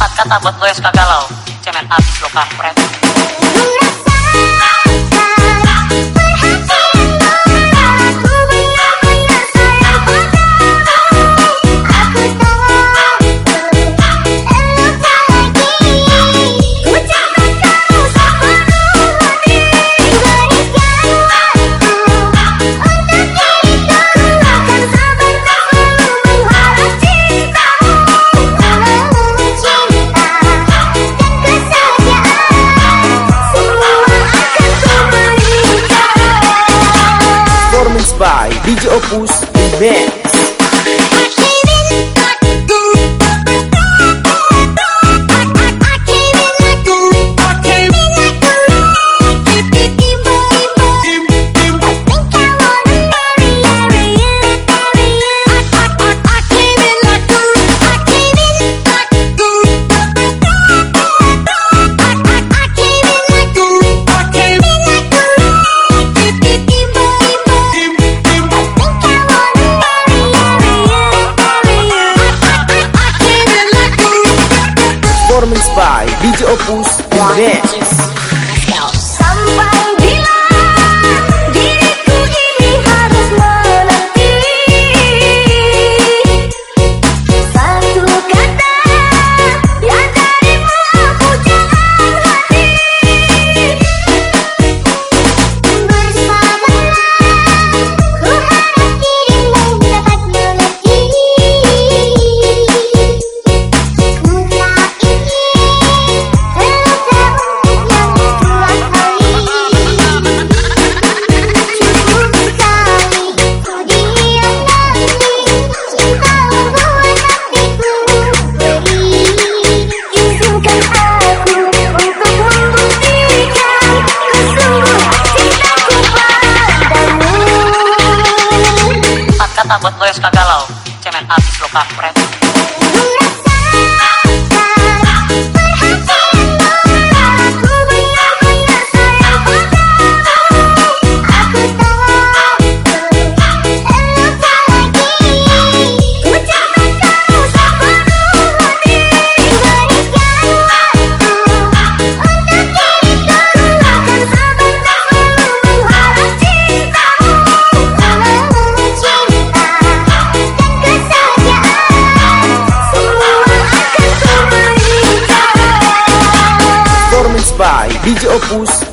Empat kata buat lo yang suka galau. Cemen abis lo kampret by DJ Opus Band. Kata buat lo yang suka galau Cemen abis lo kampret DJ Opus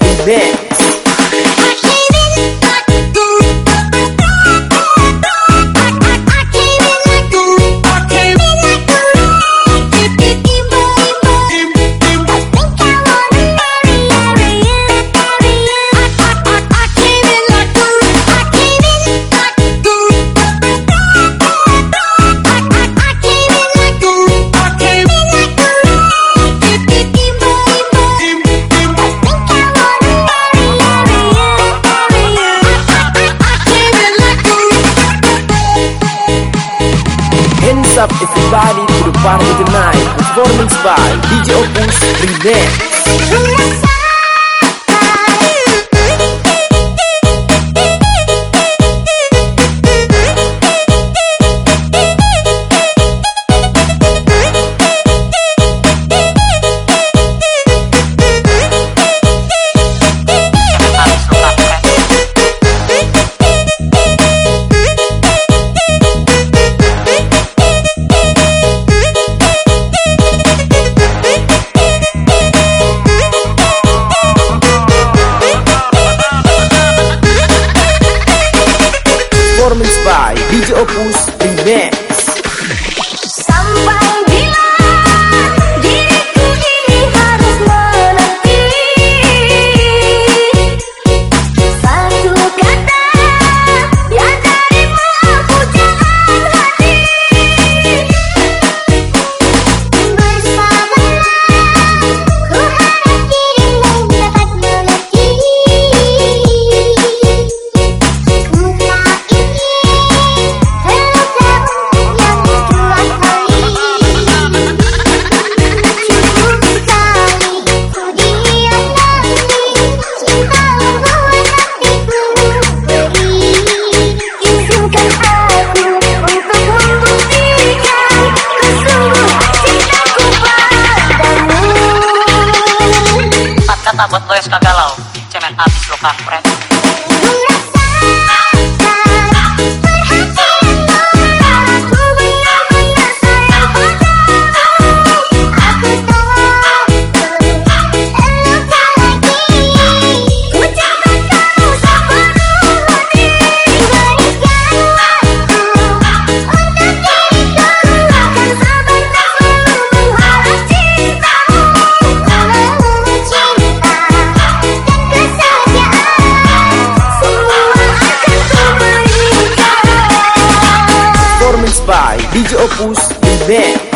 Party the Night, performance by DJ Opus Remix. Tak buat lo yang suka galau Cemen abis lo kampret bit.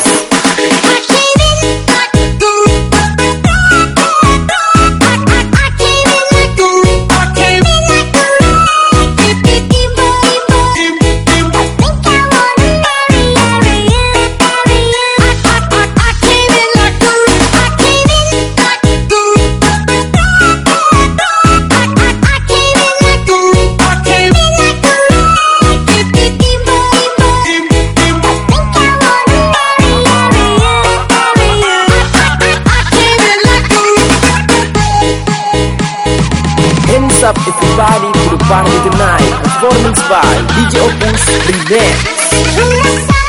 By DJ Opus Remix